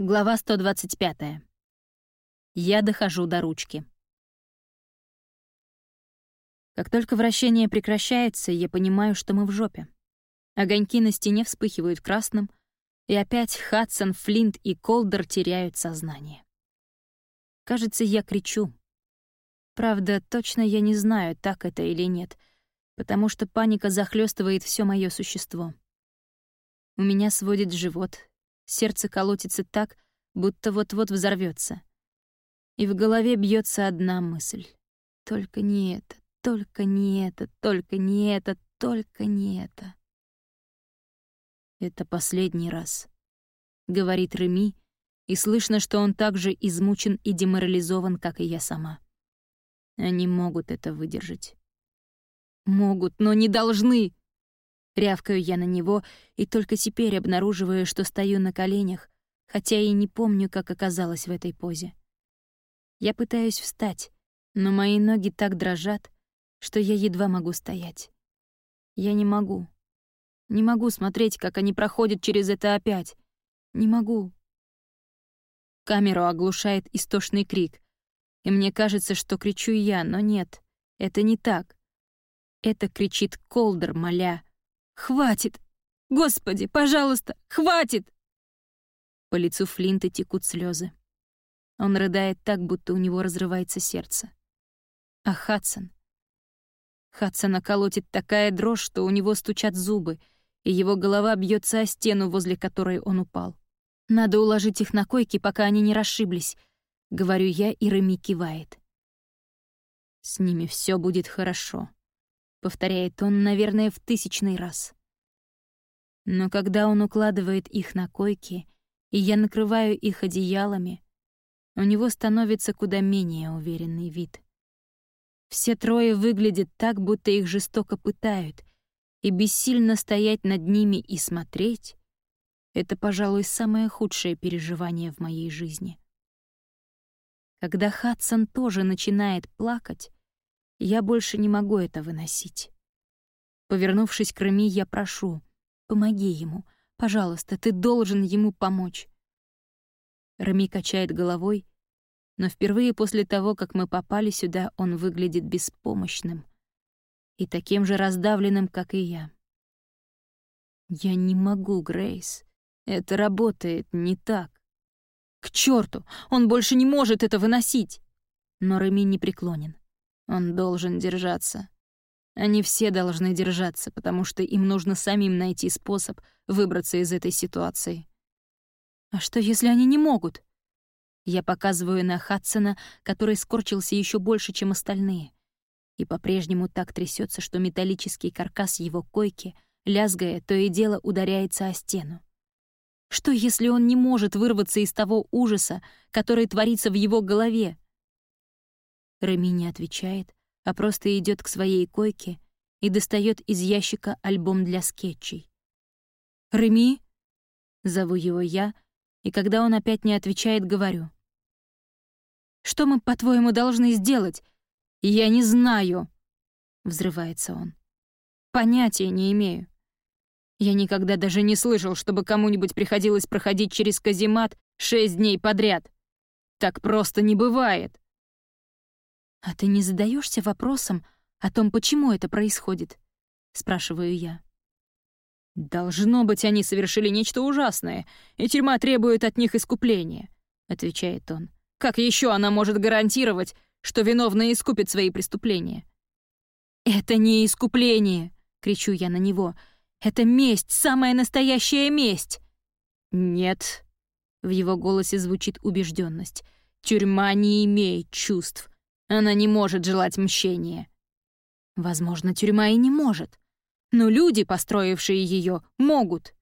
Глава 125. Я дохожу до ручки. Как только вращение прекращается, я понимаю, что мы в жопе. Огоньки на стене вспыхивают красным, и опять Хадсон, Флинт и Колдер теряют сознание. Кажется, я кричу. Правда, точно я не знаю, так это или нет, потому что паника захлестывает все мое существо. У меня сводит живот, Сердце колотится так, будто вот-вот взорвется. И в голове бьется одна мысль. Только не это, только не это, только не это, только не это. «Это последний раз», — говорит Реми, и слышно, что он так же измучен и деморализован, как и я сама. Они могут это выдержать. Могут, но не должны. Рявкаю я на него и только теперь обнаруживаю, что стою на коленях, хотя и не помню, как оказалась в этой позе. Я пытаюсь встать, но мои ноги так дрожат, что я едва могу стоять. Я не могу. Не могу смотреть, как они проходят через это опять. Не могу. Камеру оглушает истошный крик, и мне кажется, что кричу я, но нет, это не так. Это кричит Колдер, моля Хватит! Господи, пожалуйста, хватит!» По лицу Флинта текут слезы. Он рыдает так, будто у него разрывается сердце. А Хадсон? Хадсона колотит такая дрожь, что у него стучат зубы, и его голова бьется о стену, возле которой он упал. «Надо уложить их на койки, пока они не расшиблись», — говорю я, и Реми кивает. «С ними все будет хорошо», — повторяет он, наверное, в тысячный раз. Но когда он укладывает их на койки, и я накрываю их одеялами, у него становится куда менее уверенный вид. Все трое выглядят так, будто их жестоко пытают, и бессильно стоять над ними и смотреть — это, пожалуй, самое худшее переживание в моей жизни. Когда Хадсон тоже начинает плакать, я больше не могу это выносить. Повернувшись к Рами, я прошу, помоги ему. Пожалуйста, ты должен ему помочь. Рами качает головой, но впервые после того, как мы попали сюда, он выглядит беспомощным и таким же раздавленным, как и я. Я не могу, Грейс. Это работает не так. К черту! Он больше не может это выносить! Но Реми не преклонен. Он должен держаться. Они все должны держаться, потому что им нужно самим найти способ выбраться из этой ситуации. А что, если они не могут? Я показываю на Хадсона, который скорчился еще больше, чем остальные, и по-прежнему так трясется, что металлический каркас его койки, лязгая, то и дело ударяется о стену. Что, если он не может вырваться из того ужаса, который творится в его голове? Реми не отвечает, а просто идет к своей койке и достает из ящика альбом для скетчей. «Реми?» — зову его я, и когда он опять не отвечает, говорю. «Что мы, по-твоему, должны сделать? Я не знаю!» — взрывается он. «Понятия не имею. Я никогда даже не слышал, чтобы кому-нибудь приходилось проходить через каземат шесть дней подряд. Так просто не бывает!» «А ты не задаешься вопросом о том, почему это происходит?» — спрашиваю я. «Должно быть, они совершили нечто ужасное, и тюрьма требует от них искупления», — отвечает он. «Как еще она может гарантировать, что виновные искупят свои преступления?» «Это не искупление!» — кричу я на него. «Это месть, самая настоящая месть!» «Нет», — в его голосе звучит убежденность. «Тюрьма не имеет чувств. Она не может желать мщения. Возможно, тюрьма и не может. Но люди, построившие ее, могут.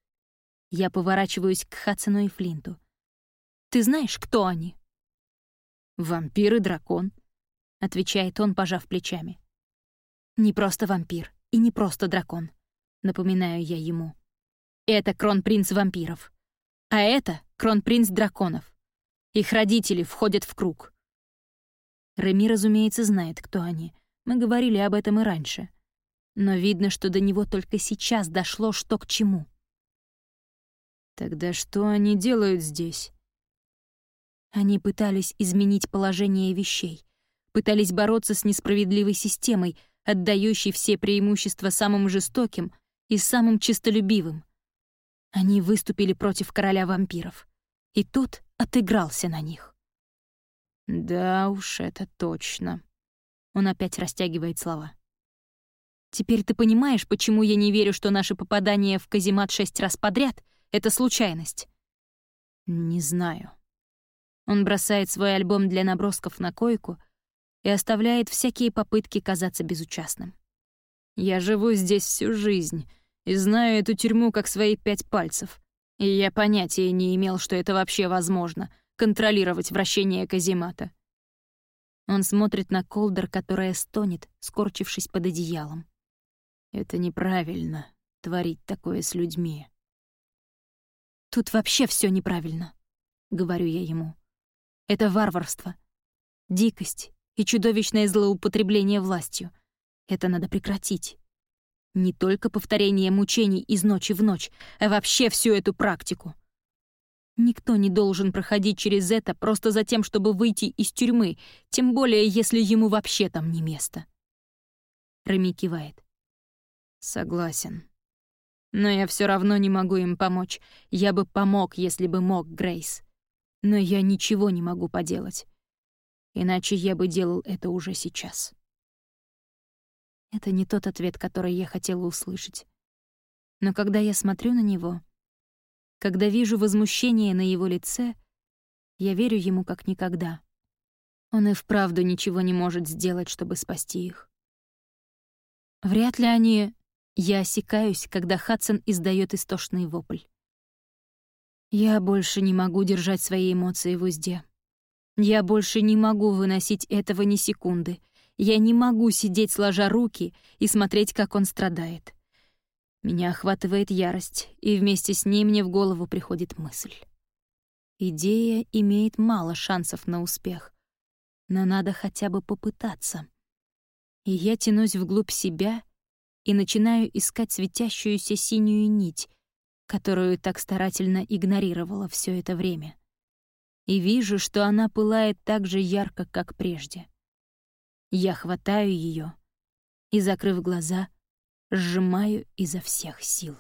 Я поворачиваюсь к Хадсону и Флинту. Ты знаешь, кто они? «Вампир и дракон», — отвечает он, пожав плечами. «Не просто вампир и не просто дракон», — напоминаю я ему. «Это кронпринц вампиров. А это кронпринц драконов. Их родители входят в круг. Реми, разумеется, знает, кто они. Мы говорили об этом и раньше. Но видно, что до него только сейчас дошло, что к чему. «Тогда что они делают здесь?» Они пытались изменить положение вещей, пытались бороться с несправедливой системой, отдающей все преимущества самым жестоким и самым честолюбивым. Они выступили против короля вампиров, и тот отыгрался на них. «Да уж, это точно». Он опять растягивает слова. «Теперь ты понимаешь, почему я не верю, что наше попадание в каземат шесть раз подряд — это случайность?» «Не знаю». Он бросает свой альбом для набросков на койку и оставляет всякие попытки казаться безучастным. «Я живу здесь всю жизнь и знаю эту тюрьму как свои пять пальцев, и я понятия не имел, что это вообще возможно — контролировать вращение каземата. Он смотрит на Колдер, которая стонет, скорчившись под одеялом. Это неправильно — творить такое с людьми. «Тут вообще все неправильно», — говорю я ему. «Это варварство, дикость и чудовищное злоупотребление властью. Это надо прекратить. Не только повторение мучений из ночи в ночь, а вообще всю эту практику. Никто не должен проходить через это просто за тем, чтобы выйти из тюрьмы, тем более, если ему вообще там не место. Рами кивает. Согласен. Но я все равно не могу им помочь. Я бы помог, если бы мог, Грейс. Но я ничего не могу поделать. Иначе я бы делал это уже сейчас. Это не тот ответ, который я хотела услышать. Но когда я смотрю на него, когда вижу возмущение на его лице, я верю ему как никогда. Он и вправду ничего не может сделать, чтобы спасти их. Вряд ли они... Я осекаюсь, когда Хадсон издает истошный вопль. Я больше не могу держать свои эмоции в узде. Я больше не могу выносить этого ни секунды. Я не могу сидеть сложа руки и смотреть, как он страдает. Меня охватывает ярость, и вместе с ней мне в голову приходит мысль. Идея имеет мало шансов на успех, но надо хотя бы попытаться. И я тянусь вглубь себя и начинаю искать светящуюся синюю нить, которую так старательно игнорировала все это время. И вижу, что она пылает так же ярко, как прежде. Я хватаю ее и, закрыв глаза, — сжимаю изо всех сил.